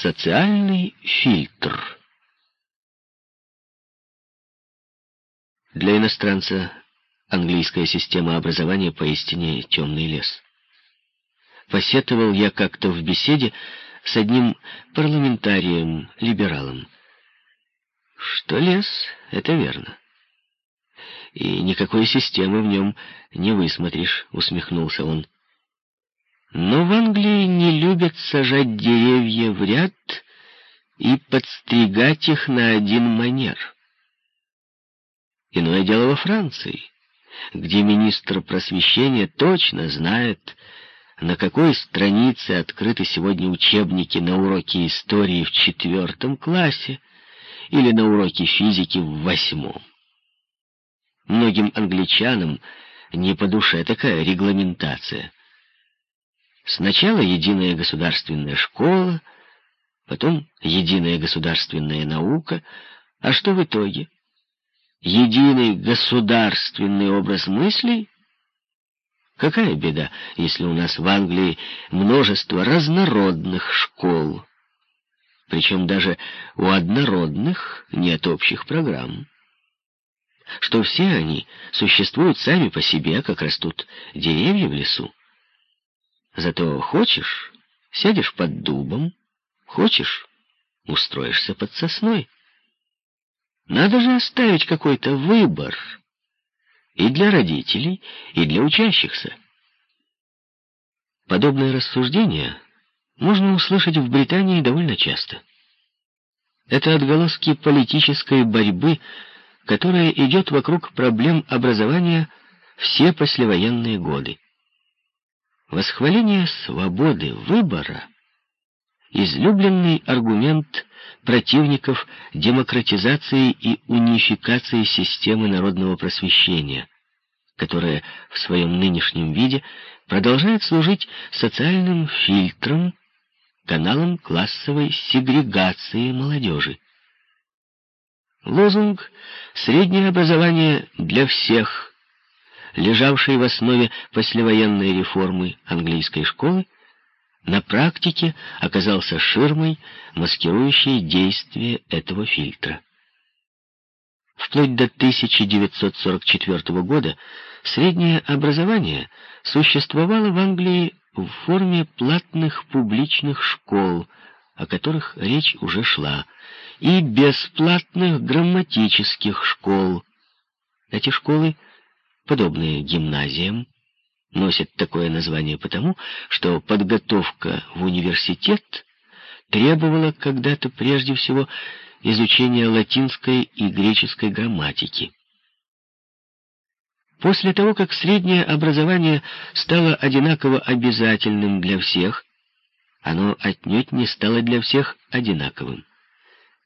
Социальный фильтр. Для иностранца английская система образования поистине темный лес. Посетовал я как-то в беседе с одним парламентарием-либералом. Что лес, это верно. И никакой системы в нем не высмотришь, усмехнулся он. Но в Англии не любят сажать деревья в ряд и подстригать их на один манер. Иное дело во Франции, где министр просвещения точно знает, на какой странице открыты сегодня учебники на уроке истории в четвертом классе или на уроке физики в восьмом. Многим англичанам не по душе такая регламентация. Сначала единая государственная школа, потом единая государственная наука, а что в итоге? Единый государственный образ мыслей? Какая беда, если у нас в Англии множество разнородных школ, причем даже у однородных нет общих программ что все они существуют сами по себе, как растут деревья в лесу. Зато хочешь — сядешь под дубом, хочешь — устроишься под сосной. Надо же оставить какой-то выбор и для родителей, и для учащихся. Подобное рассуждение можно услышать в Британии довольно часто. Это отголоски политической борьбы которая идет вокруг проблем образования все послевоенные годы. Восхваление свободы выбора — излюбленный аргумент противников демократизации и унификации системы народного просвещения, которая в своем нынешнем виде продолжает служить социальным фильтром, каналом классовой сегрегации молодежи. Лозунг «Среднее образование для всех», лежавший в основе послевоенной реформы английской школы, на практике оказался ширмой, маскирующей действие этого фильтра. Вплоть до 1944 года среднее образование существовало в Англии в форме платных публичных школ, о которых речь уже шла, и бесплатных грамматических школ. Эти школы, подобные гимназиям, носят такое название потому, что подготовка в университет требовала когда-то прежде всего изучения латинской и греческой грамматики. После того, как среднее образование стало одинаково обязательным для всех, оно отнюдь не стало для всех одинаковым.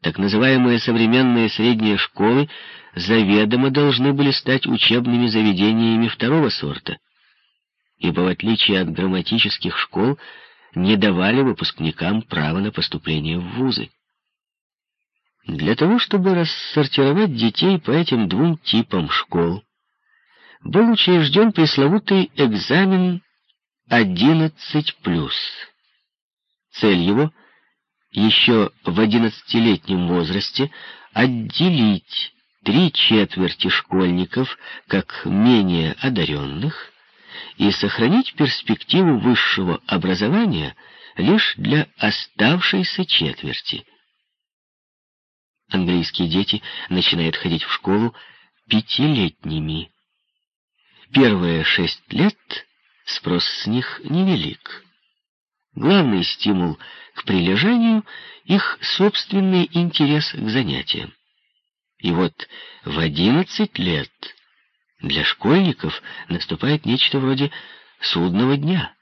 Так называемые современные средние школы заведомо должны были стать учебными заведениями второго сорта, ибо в отличие от грамматических школ не давали выпускникам права на поступление в вузы. Для того, чтобы рассортировать детей по этим двум типам школ, был учрежден пресловутый экзамен 11+. Цель его — еще в одиннадцатилетнем возрасте отделить три четверти школьников как менее одаренных и сохранить перспективу высшего образования лишь для оставшейся четверти. Английские дети начинают ходить в школу пятилетними. Первые шесть лет спрос с них невелик. Главный стимул к прилежанию — их собственный интерес к занятиям. И вот в одиннадцать лет для школьников наступает нечто вроде судного дня,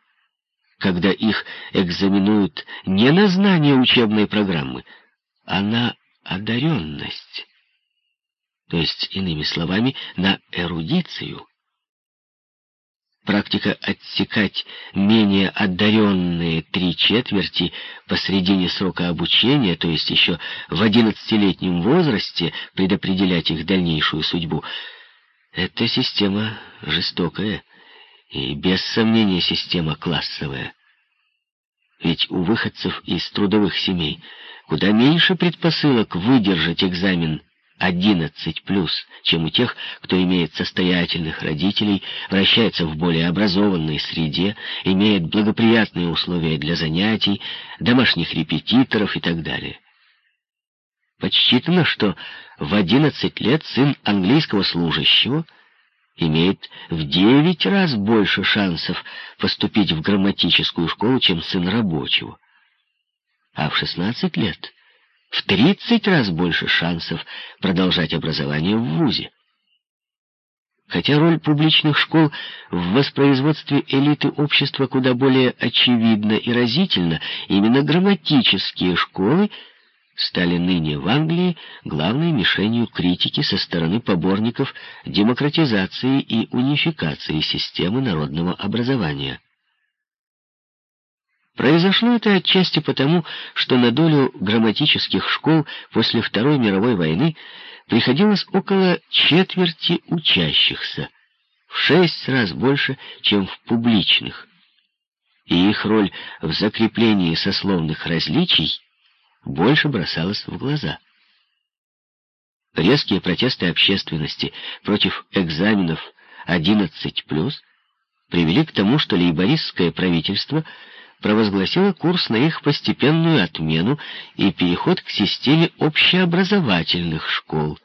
когда их экзаменуют не на знание учебной программы, а на одаренность, то есть, иными словами, на эрудицию. Практика отсекать менее одаренные три четверти посредине срока обучения, то есть еще в одиннадцатилетнем возрасте предопределять их дальнейшую судьбу, эта система жестокая и, без сомнения, система классовая. Ведь у выходцев из трудовых семей куда меньше предпосылок выдержать экзамен 11+, чем у тех, кто имеет состоятельных родителей, вращается в более образованной среде, имеет благоприятные условия для занятий, домашних репетиторов и так далее. Подсчитано, что в 11 лет сын английского служащего имеет в 9 раз больше шансов поступить в грамматическую школу, чем сын рабочего. А в 16 лет в 30 раз больше шансов продолжать образование в ВУЗе. Хотя роль публичных школ в воспроизводстве элиты общества куда более очевидна и разительна, именно грамматические школы стали ныне в Англии главной мишенью критики со стороны поборников демократизации и унификации системы народного образования. Произошло это отчасти потому, что на долю грамматических школ после Второй мировой войны приходилось около четверти учащихся, в шесть раз больше, чем в публичных. И их роль в закреплении сословных различий больше бросалась в глаза. Резкие протесты общественности против экзаменов 11+, привели к тому, что лейбористское правительство провозгласила курс на их постепенную отмену и переход к системе общеобразовательных школ,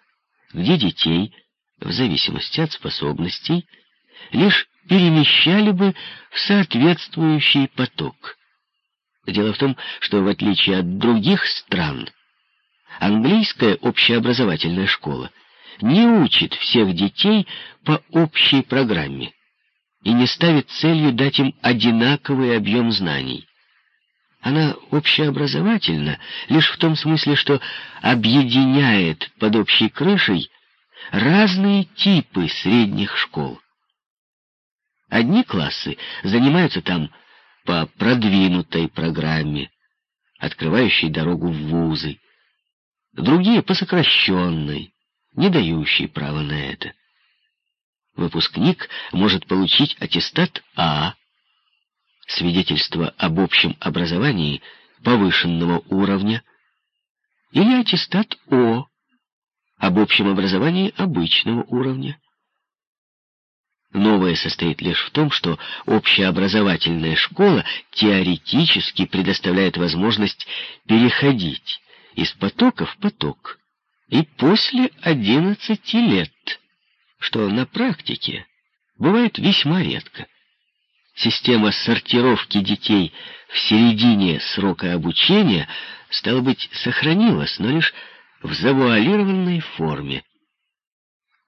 где детей, в зависимости от способностей, лишь перемещали бы в соответствующий поток. Дело в том, что в отличие от других стран, английская общеобразовательная школа не учит всех детей по общей программе и не ставит целью дать им одинаковый объем знаний. Она общеобразовательна лишь в том смысле, что объединяет под общей крышей разные типы средних школ. Одни классы занимаются там по продвинутой программе, открывающей дорогу в вузы, другие по сокращенной, не дающей права на это выпускник может получить аттестат А, свидетельство об общем образовании повышенного уровня, или аттестат О, об общем образовании обычного уровня. Новое состоит лишь в том, что общеобразовательная школа теоретически предоставляет возможность переходить из потока в поток и после 11 лет что на практике бывает весьма редко. Система сортировки детей в середине срока обучения, стало быть, сохранилась, но лишь в завуалированной форме.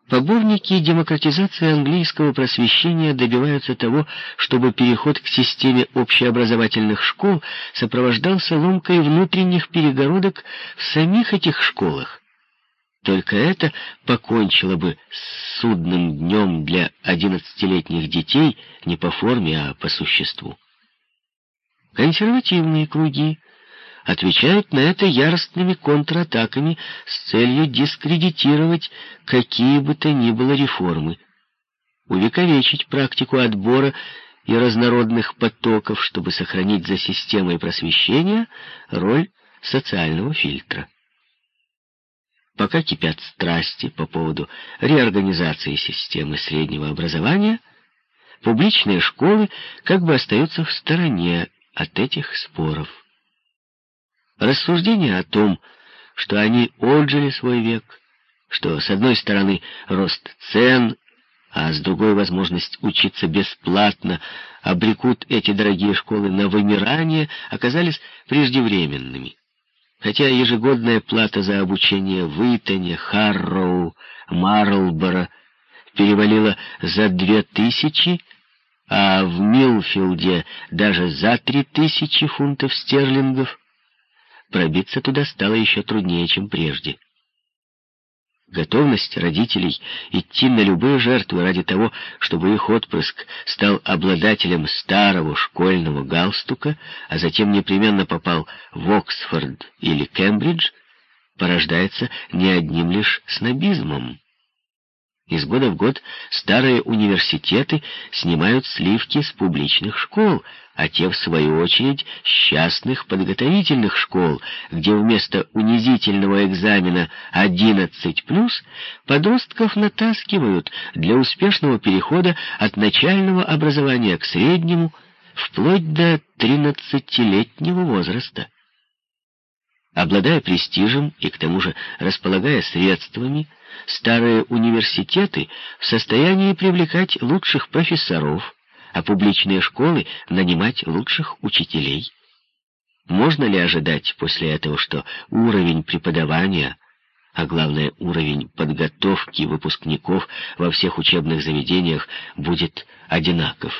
Поборники демократизации английского просвещения добиваются того, чтобы переход к системе общеобразовательных школ сопровождался ломкой внутренних перегородок в самих этих школах, только это покончило бы с судным днем для одиннадцатилетних детей не по форме, а по существу. Консервативные круги отвечают на это яростными контратаками с целью дискредитировать какие бы то ни было реформы, увековечить практику отбора и разнородных потоков, чтобы сохранить за системой просвещения роль социального фильтра. Пока кипят страсти по поводу реорганизации системы среднего образования, публичные школы как бы остаются в стороне от этих споров. Рассуждения о том, что они отжили свой век, что с одной стороны рост цен, а с другой возможность учиться бесплатно, обрекут эти дорогие школы на вымирание, оказались преждевременными. Хотя ежегодная плата за обучение в Итоне, Харроу, Марлборо перевалила за две тысячи, а в Милфилде даже за три тысячи фунтов стерлингов, пробиться туда стало еще труднее, чем прежде. Готовность родителей идти на любые жертвы ради того, чтобы их отпрыск стал обладателем старого школьного галстука, а затем непременно попал в Оксфорд или Кембридж, порождается не одним лишь снобизмом. Из года в год старые университеты снимают сливки с публичных школ, а те, в свою очередь, с частных подготовительных школ, где вместо унизительного экзамена 11+, подростков натаскивают для успешного перехода от начального образования к среднему, вплоть до 13-летнего возраста. Обладая престижем и к тому же располагая средствами, старые университеты в состоянии привлекать лучших профессоров, а публичные школы нанимать лучших учителей. Можно ли ожидать после этого, что уровень преподавания, а главное уровень подготовки выпускников во всех учебных заведениях будет одинаков?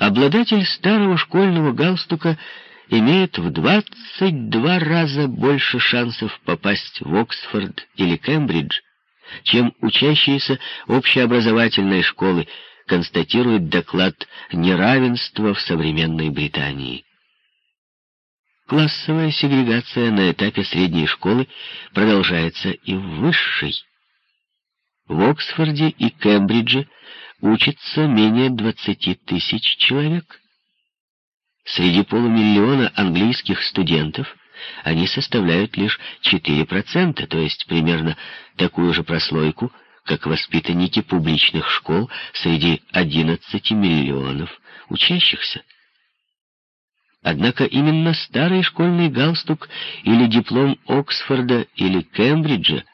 Обладатель старого школьного галстука имеет в 22 раза больше шансов попасть в Оксфорд или Кембридж, чем учащиеся общеобразовательной школы, констатирует доклад неравенства в современной Британии. Классовая сегрегация на этапе средней школы продолжается и в высшей. В Оксфорде и Кембридже учатся менее 20 тысяч человек. Среди полумиллиона английских студентов они составляют лишь 4%, то есть примерно такую же прослойку, как воспитанники публичных школ среди 11 миллионов учащихся. Однако именно старый школьный галстук или диплом Оксфорда или Кембриджа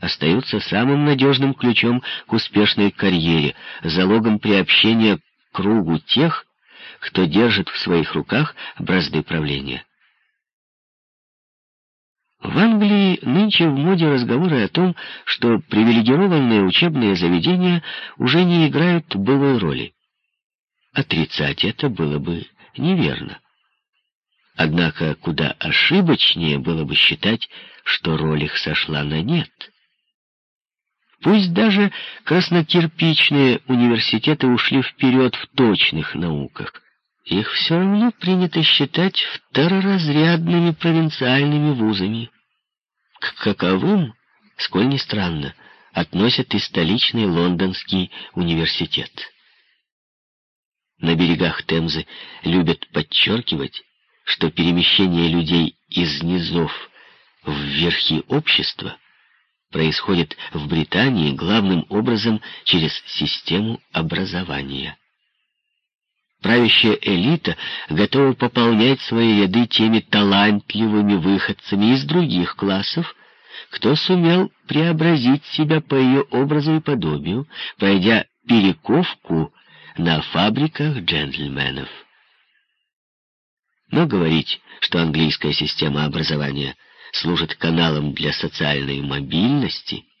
остаются самым надежным ключом к успешной карьере, залогом приобщения к кругу тех, кто держит в своих руках бразды правления. В Англии нынче в моде разговоры о том, что привилегированные учебные заведения уже не играют былой роли. Отрицать это было бы неверно. Однако куда ошибочнее было бы считать, что роль их сошла на нет. Пусть даже краснокирпичные университеты ушли вперед в точных науках, их все равно принято считать второразрядными провинциальными вузами. К каковым, сколь ни странно, относят и столичный лондонский университет. На берегах Темзы любят подчеркивать, что перемещение людей из низов в верхи общества происходит в Британии главным образом через систему образования. Правящая элита готова пополнять свои ряды теми талантливыми выходцами из других классов, кто сумел преобразить себя по ее образу и подобию, пройдя перековку на фабриках джентльменов. Но говорить, что английская система образования служит каналом для социальной мобильности —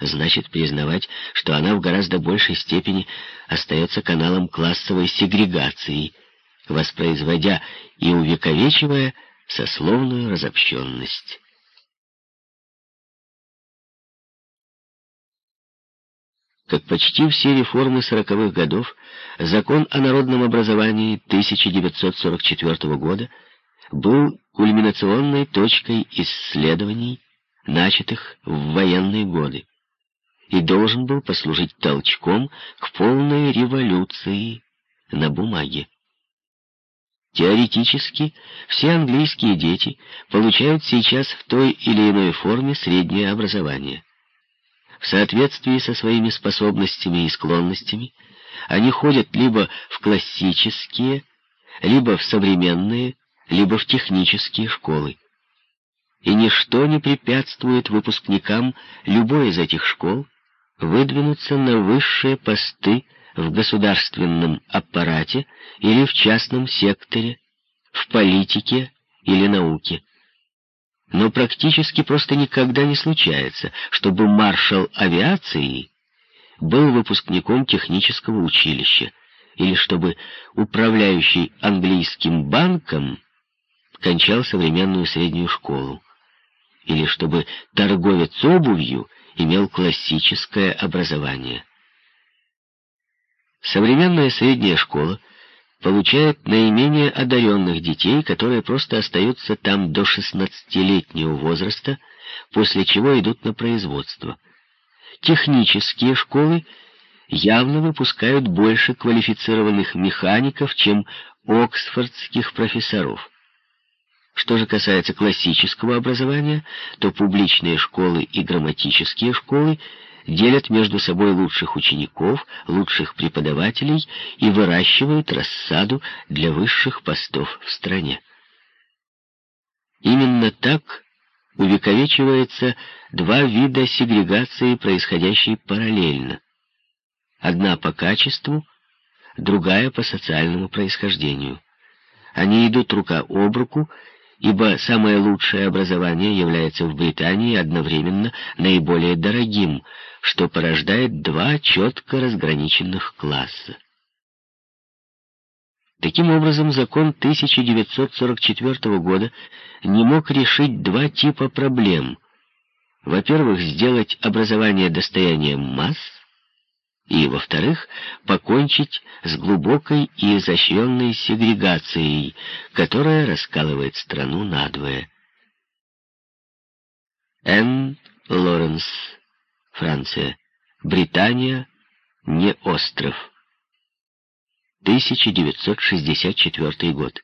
значит признавать, что она в гораздо большей степени остается каналом классовой сегрегации, воспроизводя и увековечивая сословную разобщенность. Как почти все реформы сороковых годов, закон о народном образовании 1944 года был кульминационной точкой исследований, начатых в военные годы и должен был послужить толчком к полной революции на бумаге. Теоретически все английские дети получают сейчас в той или иной форме среднее образование. В соответствии со своими способностями и склонностями они ходят либо в классические, либо в современные, либо в технические школы. И ничто не препятствует выпускникам любой из этих школ выдвинуться на высшие посты в государственном аппарате или в частном секторе, в политике или науке. Но практически просто никогда не случается, чтобы маршал авиации был выпускником технического училища, или чтобы управляющий английским банком кончал современную среднюю школу, или чтобы торговец обувью имел классическое образование. Современная средняя школа получает наименее одаренных детей, которые просто остаются там до 16-летнего возраста, после чего идут на производство. Технические школы явно выпускают больше квалифицированных механиков, чем оксфордских профессоров. Что же касается классического образования, то публичные школы и грамматические школы делят между собой лучших учеников, лучших преподавателей и выращивают рассаду для высших постов в стране. Именно так увековечивается два вида сегрегации, происходящие параллельно. Одна по качеству, другая по социальному происхождению. Они идут рука об руку ибо самое лучшее образование является в Британии одновременно наиболее дорогим, что порождает два четко разграниченных класса. Таким образом, закон 1944 года не мог решить два типа проблем. Во-первых, сделать образование достоянием масс, и, во-вторых, покончить с глубокой и изощренной сегрегацией, которая раскалывает страну надвое. Н. Лоренс, Франция. Британия не остров. 1964 год.